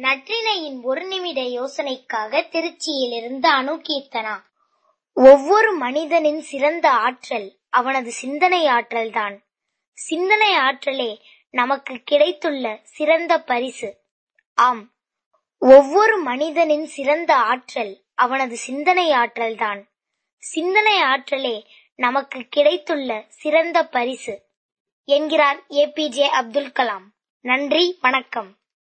நற்றினையின் ஒரு நிமிட யோசனைக்காக திருச்சியிலிருந்து அணு கீர்த்தனா ஒவ்வொரு மனிதனின் சிறந்த ஆற்றல் அவனது சிந்தனை ஆற்றல்தான். சிந்தனை ஆற்றலே நமக்கு கிடைத்துள்ள சிறந்த பரிசு. ஆம். ஒவ்வொரு மனிதனின் சிறந்த ஆற்றல் அவனது சிந்தனை ஆற்றல்தான். சிந்தனை ஆற்றலே நமக்கு கிடைத்துள்ள சிறந்த பரிசு. என்கிறார் A P J Abdul Kalam. நன்றி வணக்கம்.